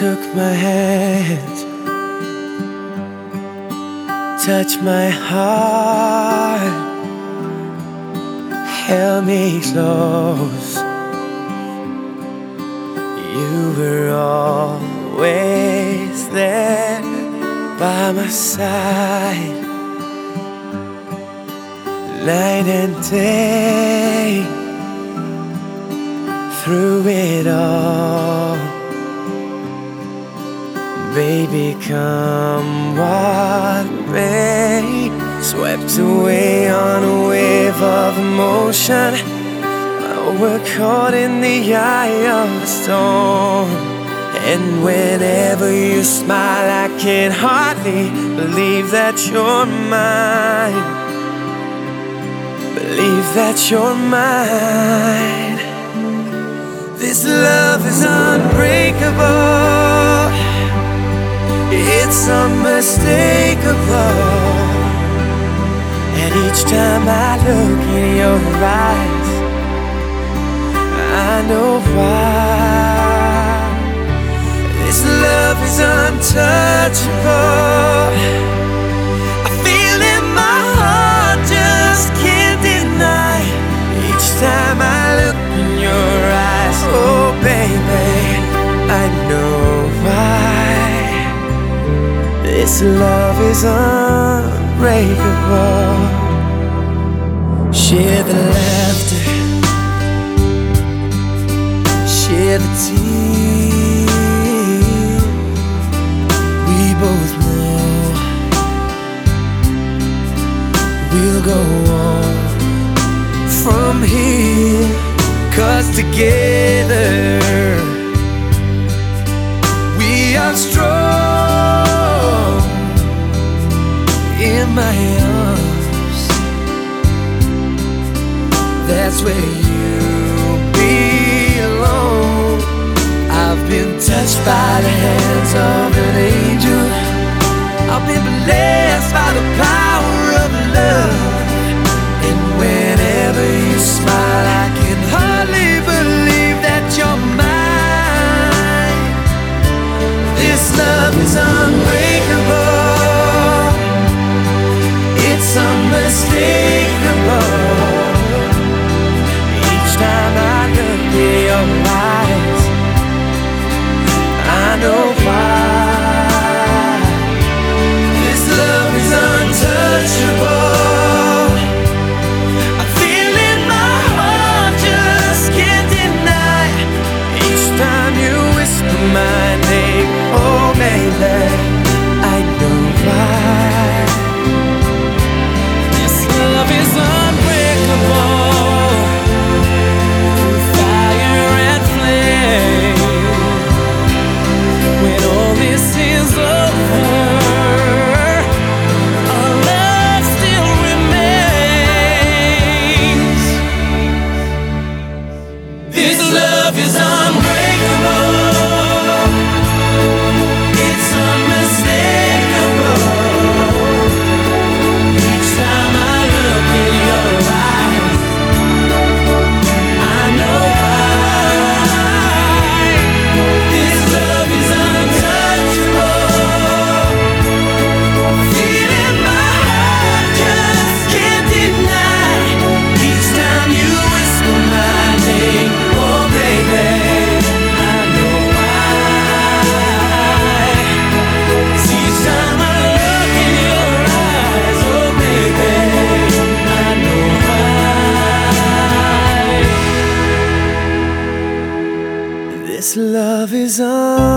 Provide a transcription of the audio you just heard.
took my hand, touched my heart, held me close. You were always there by my side, night and day, through it all. Baby, come what may. Swept away on a wave of emotion. We're caught in the eye of the storm. And whenever you smile, I can hardly believe that you're mine. Believe that you're mine. This love is unbreakable. It's unmistakable. And each time I look in your eyes, I know why. This love is untouchable. This love is unbreakable. Share the laughter, share the tears. We both know we'll go on from here. Cause together we are strong my arms. That's where you belong. I've been touched by the hands of an angel. I've been blessed love is unbreakable.